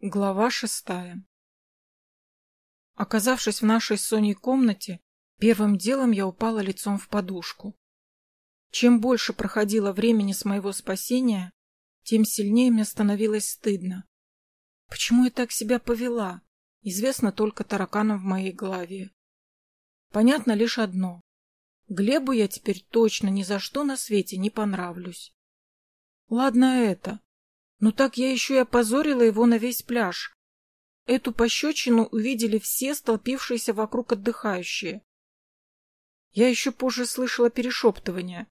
Глава шестая Оказавшись в нашей с Соней комнате, первым делом я упала лицом в подушку. Чем больше проходило времени с моего спасения, тем сильнее мне становилось стыдно. Почему я так себя повела, известно только тараканам в моей голове. Понятно лишь одно. Глебу я теперь точно ни за что на свете не понравлюсь. Ладно это, но так я еще и опозорила его на весь пляж. Эту пощечину увидели все столпившиеся вокруг отдыхающие. Я еще позже слышала перешептывание.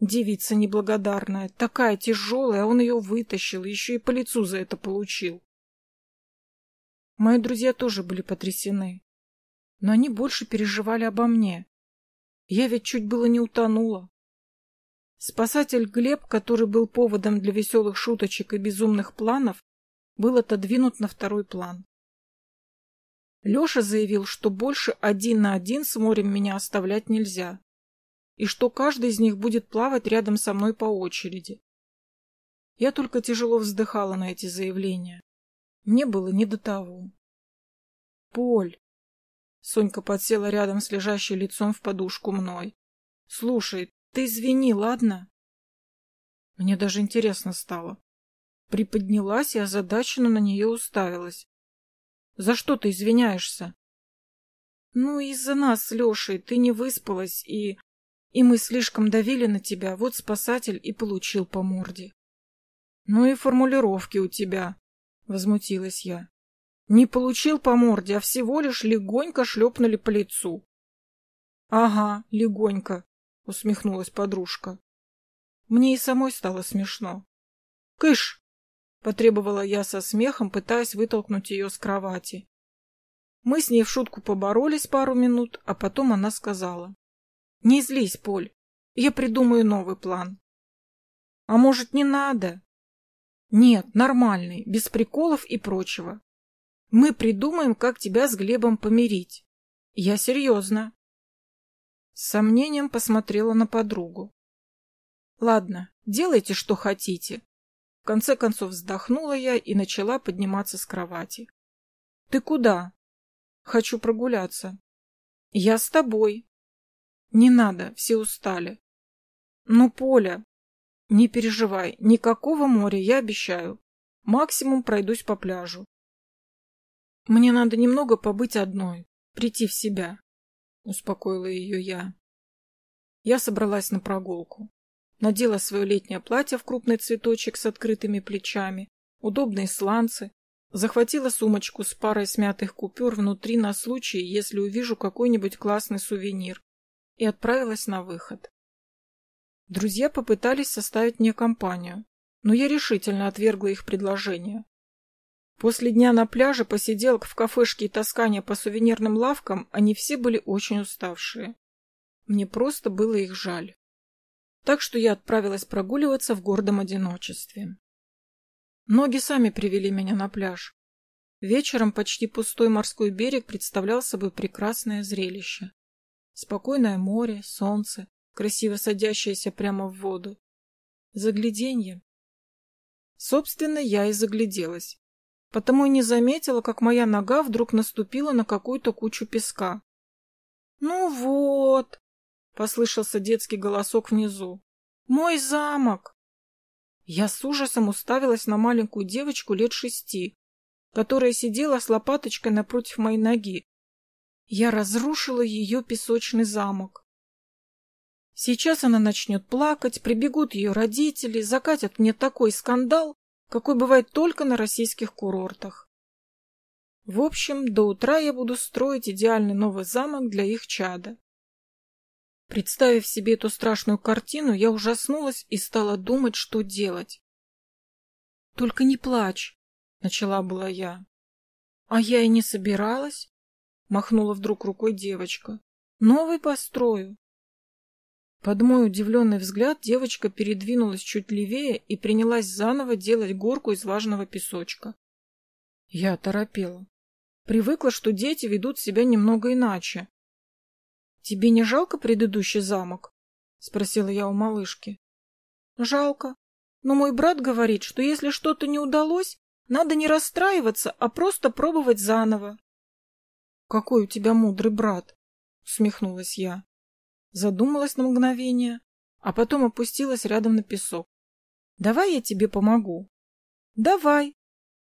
Девица неблагодарная, такая тяжелая, он ее вытащил, еще и по лицу за это получил. Мои друзья тоже были потрясены, но они больше переживали обо мне. Я ведь чуть было не утонула. Спасатель Глеб, который был поводом для веселых шуточек и безумных планов, был отодвинут на второй план. Леша заявил, что больше один на один с морем меня оставлять нельзя, и что каждый из них будет плавать рядом со мной по очереди. Я только тяжело вздыхала на эти заявления. Мне было не до того. «Поль!» Сонька подсела рядом с лежащей лицом в подушку мной. «Слушай, ты извини, ладно? Мне даже интересно стало. Приподнялась и озадаченно на нее уставилась. За что ты извиняешься? Ну, из-за нас с Лешей ты не выспалась, и... И мы слишком давили на тебя, вот спасатель и получил по морде. Ну и формулировки у тебя, — возмутилась я. Не получил по морде, а всего лишь легонько шлепнули по лицу. Ага, легонько, — усмехнулась подружка. Мне и самой стало смешно. «Кыш!» — потребовала я со смехом, пытаясь вытолкнуть ее с кровати. Мы с ней в шутку поборолись пару минут, а потом она сказала. «Не злись, Поль, я придумаю новый план». «А может, не надо?» «Нет, нормальный, без приколов и прочего. Мы придумаем, как тебя с Глебом помирить. Я серьезно». С сомнением посмотрела на подругу. Ладно, делайте, что хотите. В конце концов вздохнула я и начала подниматься с кровати. Ты куда? Хочу прогуляться. Я с тобой. Не надо, все устали. Ну, Поля, не переживай, никакого моря, я обещаю. Максимум пройдусь по пляжу. Мне надо немного побыть одной, прийти в себя успокоила ее я. Я собралась на прогулку. Надела свое летнее платье в крупный цветочек с открытыми плечами, удобные сланцы, захватила сумочку с парой смятых купюр внутри на случай, если увижу какой-нибудь классный сувенир, и отправилась на выход. Друзья попытались составить мне компанию, но я решительно отвергла их предложение. После дня на пляже, посиделок в кафешке и таскания по сувенирным лавкам, они все были очень уставшие. Мне просто было их жаль. Так что я отправилась прогуливаться в гордом одиночестве. Ноги сами привели меня на пляж. Вечером почти пустой морской берег представлял собой прекрасное зрелище. Спокойное море, солнце, красиво садящееся прямо в воду. Загляденье. Собственно, я и загляделась потому и не заметила, как моя нога вдруг наступила на какую-то кучу песка. «Ну вот!» — послышался детский голосок внизу. «Мой замок!» Я с ужасом уставилась на маленькую девочку лет шести, которая сидела с лопаточкой напротив моей ноги. Я разрушила ее песочный замок. Сейчас она начнет плакать, прибегут ее родители, закатят мне такой скандал, какой бывает только на российских курортах. В общем, до утра я буду строить идеальный новый замок для их чада. Представив себе эту страшную картину, я ужаснулась и стала думать, что делать. «Только не плачь», — начала была я. «А я и не собиралась», — махнула вдруг рукой девочка. «Новый построю». Под мой удивленный взгляд девочка передвинулась чуть левее и принялась заново делать горку из влажного песочка. Я оторопела. Привыкла, что дети ведут себя немного иначе. — Тебе не жалко предыдущий замок? — спросила я у малышки. — Жалко. Но мой брат говорит, что если что-то не удалось, Надо не расстраиваться, а просто пробовать заново. — Какой у тебя мудрый брат! — усмехнулась я. Задумалась на мгновение, а потом опустилась рядом на песок. — Давай я тебе помогу. — Давай.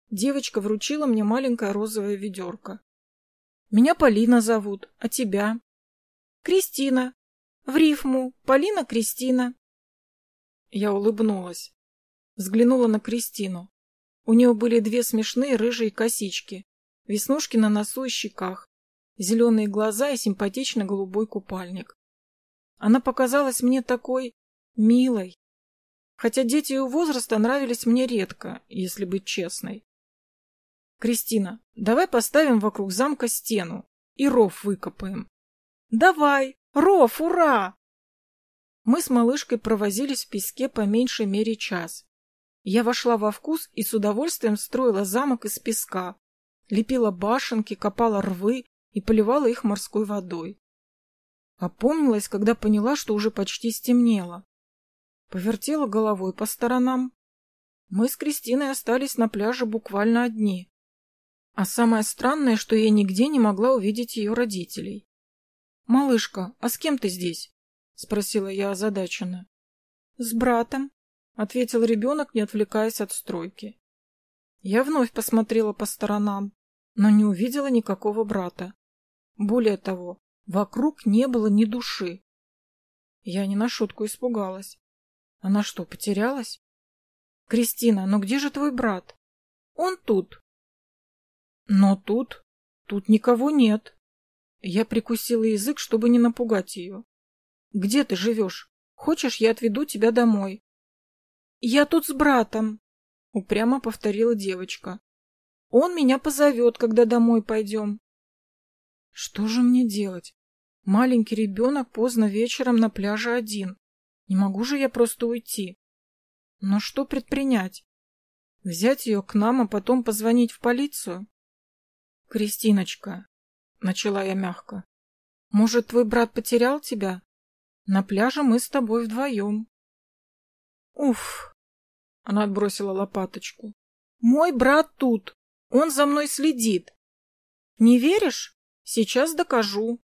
Девочка вручила мне маленькое розовое ведерко. — Меня Полина зовут, а тебя? — Кристина. В рифму. Полина Кристина. Я улыбнулась. Взглянула на Кристину. У нее были две смешные рыжие косички, веснушки на носу и щеках, зеленые глаза и симпатичный голубой купальник. Она показалась мне такой милой, хотя дети ее возраста нравились мне редко, если быть честной. Кристина, давай поставим вокруг замка стену и ров выкопаем. Давай, ров, ура! Мы с малышкой провозились в песке по меньшей мере час. Я вошла во вкус и с удовольствием строила замок из песка, лепила башенки, копала рвы и поливала их морской водой. Опомнилась, когда поняла, что уже почти стемнело. Повертела головой по сторонам. Мы с Кристиной остались на пляже буквально одни. А самое странное, что я нигде не могла увидеть ее родителей. «Малышка, а с кем ты здесь?» — спросила я озадаченно. «С братом», — ответил ребенок, не отвлекаясь от стройки. Я вновь посмотрела по сторонам, но не увидела никакого брата. Более того, вокруг не было ни души. Я не на шутку испугалась. Она что, потерялась? «Кристина, но где же твой брат?» «Он тут». «Но тут... тут никого нет». Я прикусила язык, чтобы не напугать ее. «Где ты живешь? Хочешь, я отведу тебя домой?» «Я тут с братом», — упрямо повторила девочка. «Он меня позовет, когда домой пойдем». «Что же мне делать? Маленький ребенок поздно вечером на пляже один. Не могу же я просто уйти. Но что предпринять? Взять ее к нам, а потом позвонить в полицию?» «Кристиночка», — начала я мягко, — «может, твой брат потерял тебя? На пляже мы с тобой вдвоем». «Уф!» Она отбросила лопаточку. «Мой брат тут. Он за мной следит. Не веришь? Сейчас докажу».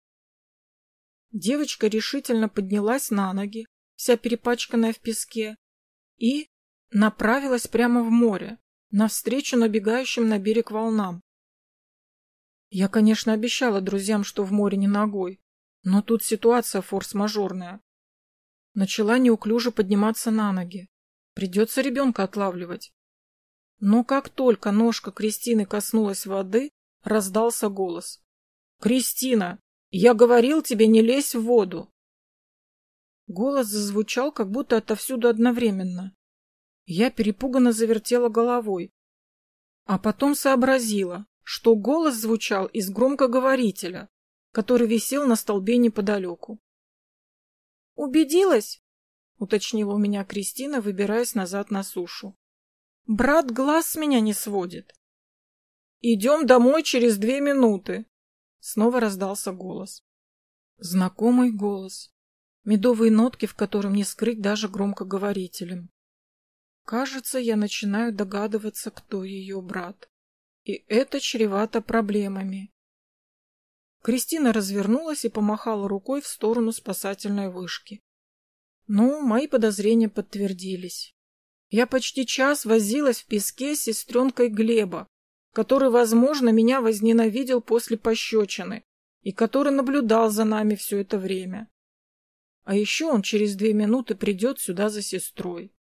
Девочка решительно поднялась на ноги, вся перепачканная в песке, и направилась прямо в море, навстречу набегающим на берег волнам. Я, конечно, обещала друзьям, что в море не ногой, но тут ситуация форс-мажорная. Начала неуклюже подниматься на ноги. Придется ребенка отлавливать. Но как только ножка Кристины коснулась воды, раздался голос. «Кристина, я говорил тебе не лезь в воду!» Голос зазвучал, как будто отовсюду одновременно. Я перепуганно завертела головой, а потом сообразила, что голос звучал из громкоговорителя, который висел на столбе неподалеку. «Убедилась?» — уточнила у меня Кристина, выбираясь назад на сушу. «Брат глаз с меня не сводит». «Идем домой через две минуты», — снова раздался голос. Знакомый голос. Медовые нотки, в котором не скрыть даже громкоговорителем. Кажется, я начинаю догадываться, кто ее брат. И это чревато проблемами. Кристина развернулась и помахала рукой в сторону спасательной вышки. Ну, мои подозрения подтвердились. Я почти час возилась в песке с сестренкой Глеба, который, возможно, меня возненавидел после пощечины и который наблюдал за нами все это время. А еще он через две минуты придет сюда за сестрой.